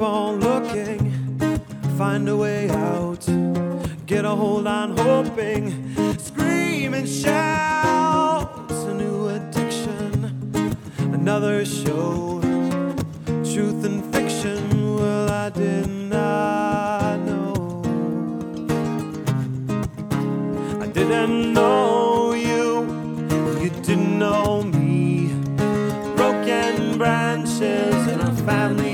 on looking, find a way out, get a hold on hoping, scream and shout. A new addiction, another show, truth and fiction. Well, I did not know. I didn't know you, you didn't know me. Broken branches in a family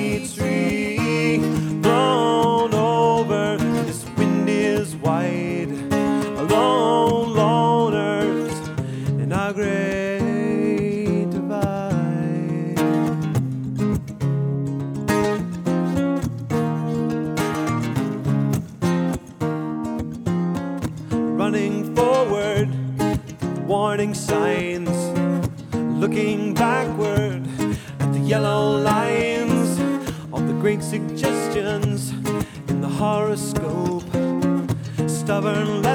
great divide. running forward, warning signs, looking backward at the yellow lines of the great suggestions in the horoscope, stubborn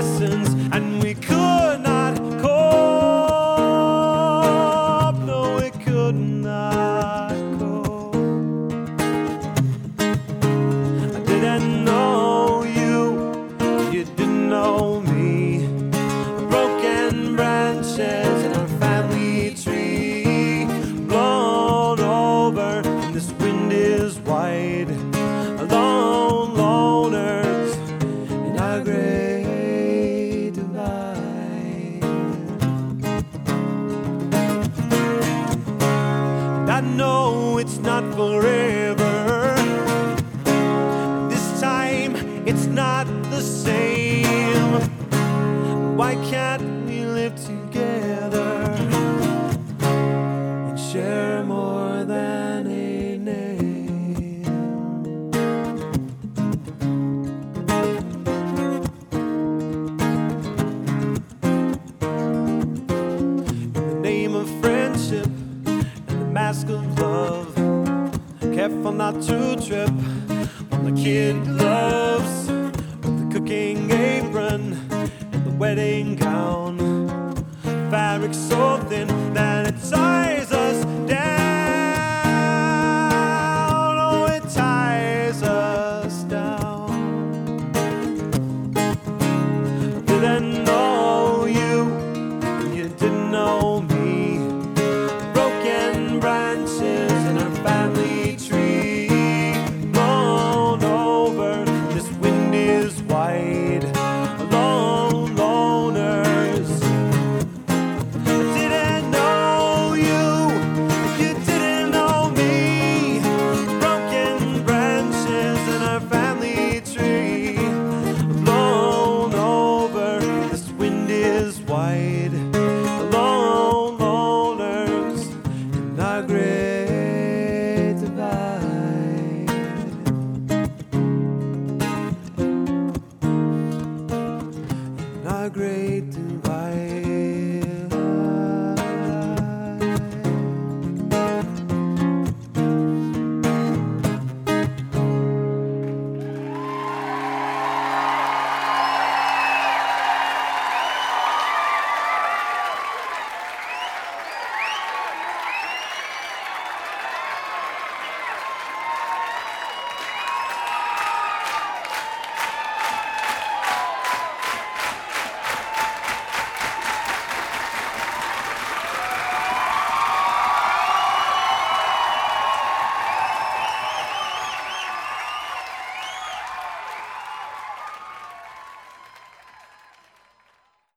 it's not forever. This time it's not the same. Why can't we live together and share more than a name? In the name of friendship and the mask of love careful not to trip on the kid gloves, the cooking apron, and the wedding gown. Fabric so thin that it ties us down. Oh, it ties us down. Then